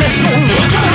Let's go.